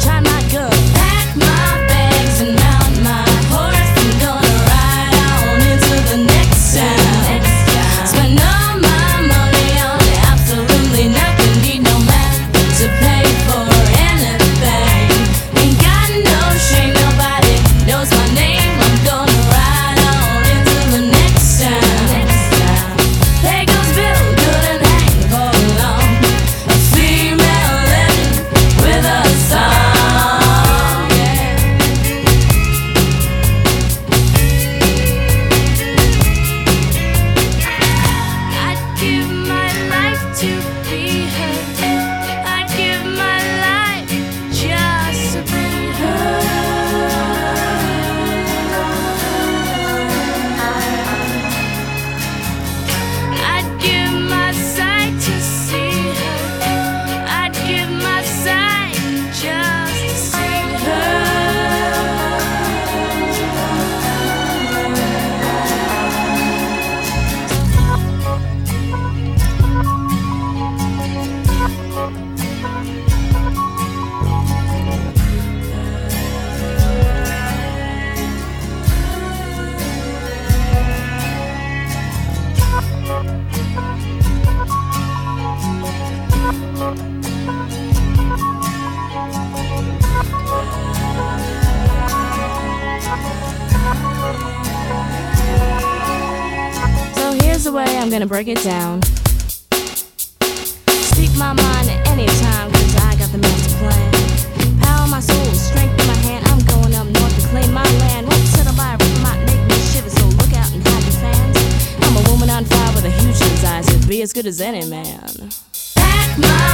trying way, I'm gonna break it down. Speak my mind at any time, cause I got the master plan. Power my soul, strength in my hand. I'm going up north to claim my land. Won't settle by might make me shiver, so look out and hide your fans. I'm a woman on fire with a huge desire to be as good as any man. Pack my